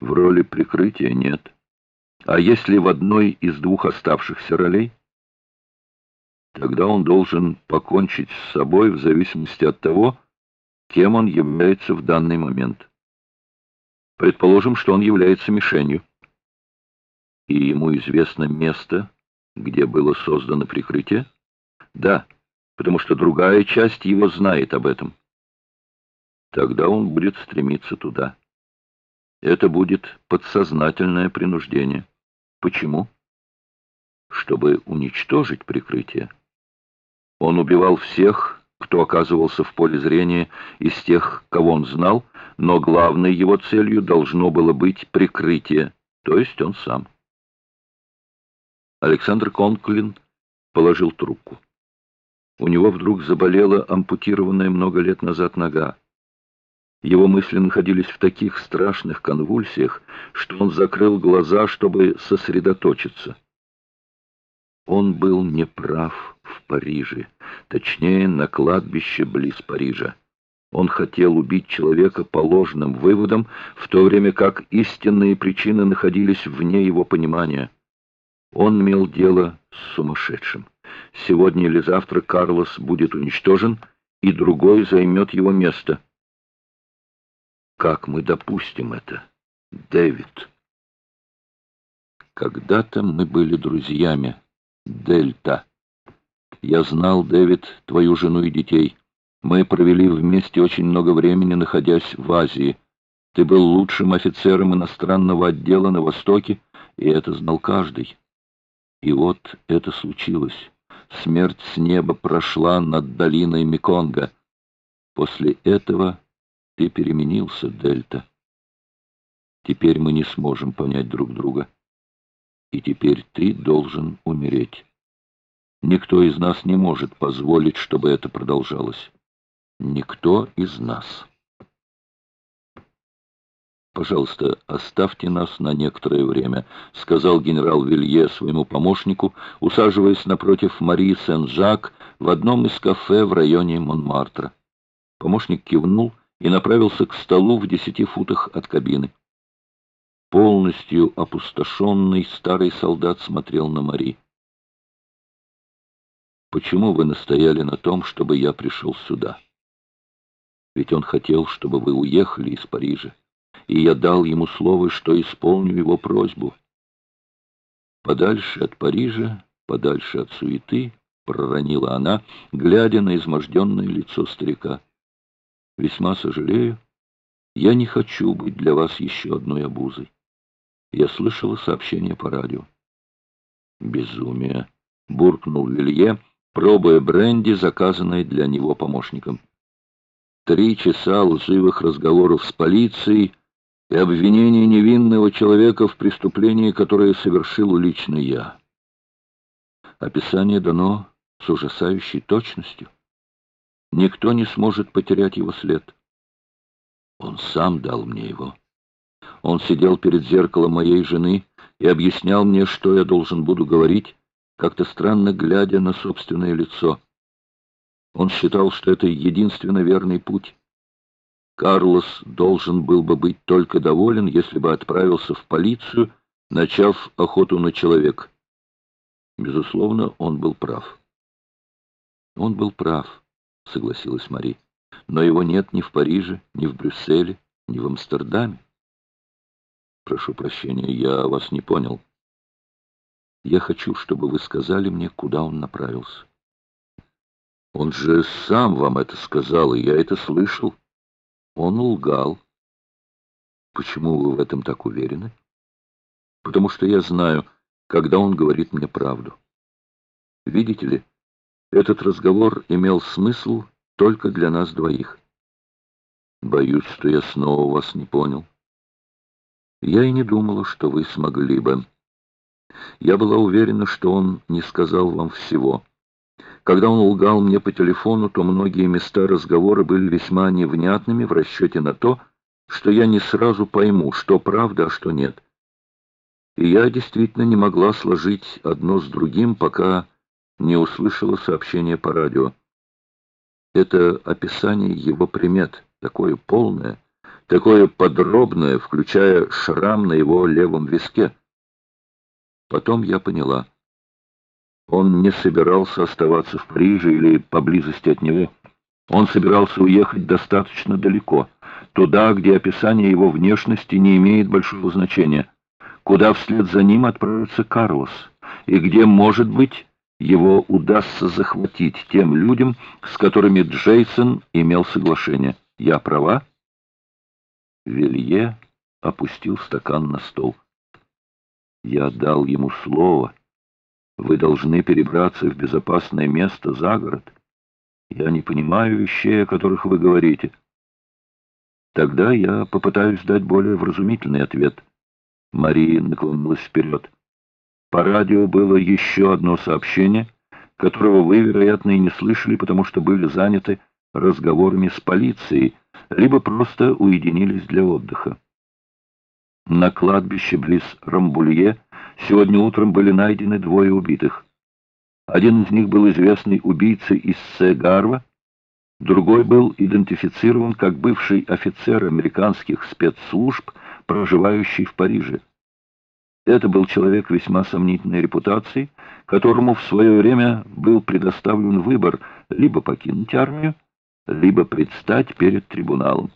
В роли прикрытия нет. А если в одной из двух оставшихся ролей? Тогда он должен покончить с собой в зависимости от того, кем он является в данный момент. Предположим, что он является мишенью. И ему известно место, где было создано прикрытие? Да, потому что другая часть его знает об этом. Тогда он будет стремиться туда. Это будет подсознательное принуждение. Почему? Чтобы уничтожить прикрытие. Он убивал всех, кто оказывался в поле зрения из тех, кого он знал, но главной его целью должно было быть прикрытие, то есть он сам. Александр Конклин положил трубку. У него вдруг заболела ампутированная много лет назад нога. Его мысли находились в таких страшных конвульсиях, что он закрыл глаза, чтобы сосредоточиться. Он был неправ в Париже, точнее, на кладбище близ Парижа. Он хотел убить человека по ложным выводам, в то время как истинные причины находились вне его понимания. Он имел дело с сумасшедшим. Сегодня или завтра Карлос будет уничтожен, и другой займет его место — как мы допустим это, Дэвид? Когда-то мы были друзьями, Дельта. Я знал, Дэвид, твою жену и детей. Мы провели вместе очень много времени, находясь в Азии. Ты был лучшим офицером иностранного отдела на Востоке, и это знал каждый. И вот это случилось. Смерть с неба прошла над долиной Меконга. После этого ты переменился, Дельта. Теперь мы не сможем понять друг друга. И теперь ты должен умереть. Никто из нас не может позволить, чтобы это продолжалось. Никто из нас. «Пожалуйста, оставьте нас на некоторое время», — сказал генерал Вилье своему помощнику, усаживаясь напротив Марии Сен-Жак в одном из кафе в районе Монмартра. Помощник кивнул и направился к столу в десяти футах от кабины. Полностью опустошенный старый солдат смотрел на Мари. «Почему вы настояли на том, чтобы я пришел сюда? Ведь он хотел, чтобы вы уехали из Парижа, и я дал ему слово, что исполню его просьбу. Подальше от Парижа, подальше от суеты, — проронила она, глядя на изможденное лицо старика. Весьма сожалею. Я не хочу быть для вас еще одной обузой. Я слышала сообщение по радио. Безумие, буркнул Вилье, пробуя бренди, заказанной для него помощником. Три часа лживых разговоров с полицией и обвинение невинного человека в преступлении, которое совершил лично я. Описание дано с ужасающей точностью. Никто не сможет потерять его след. Он сам дал мне его. Он сидел перед зеркалом моей жены и объяснял мне, что я должен буду говорить, как-то странно глядя на собственное лицо. Он считал, что это единственно верный путь. Карлос должен был бы быть только доволен, если бы отправился в полицию, начав охоту на человека. Безусловно, он был прав. Он был прав. — согласилась Мари. «Но его нет ни в Париже, ни в Брюсселе, ни в Амстердаме». «Прошу прощения, я вас не понял. Я хочу, чтобы вы сказали мне, куда он направился». «Он же сам вам это сказал, и я это слышал. Он лгал». «Почему вы в этом так уверены?» «Потому что я знаю, когда он говорит мне правду. Видите ли, этот разговор имел смысл только для нас двоих. Боюсь, что я снова вас не понял. Я и не думала, что вы смогли бы. Я была уверена, что он не сказал вам всего. Когда он лгал мне по телефону, то многие места разговора были весьма невнятными в расчете на то, что я не сразу пойму, что правда, а что нет. И я действительно не могла сложить одно с другим, пока не услышала сообщение по радио. Это описание его примет, такое полное, такое подробное, включая шрам на его левом виске. Потом я поняла. Он не собирался оставаться в Париже или поблизости от него. Он собирался уехать достаточно далеко, туда, где описание его внешности не имеет большого значения, куда вслед за ним отправится Карлос, и где, может быть, его удастся захватить тем людям, с которыми Джейсон имел соглашение. Я права? Вилье опустил стакан на стол. Я дал ему слово. Вы должны перебраться в безопасное место за город. Я не понимаю вещей, о которых вы говорите. Тогда я попытаюсь дать более вразумительный ответ. Мария наклонилась вперед. По радио было еще одно сообщение, которого вы, вероятно, и не слышали, потому что были заняты разговорами с полицией, либо просто уединились для отдыха. На кладбище близ Рамбулье сегодня утром были найдены двое убитых. Один из них был известный убийца из Сегарва, другой был идентифицирован как бывший офицер американских спецслужб, проживающий в Париже. Это был человек весьма сомнительной репутации, которому в свое время был предоставлен выбор либо покинуть армию, либо предстать перед трибуналом.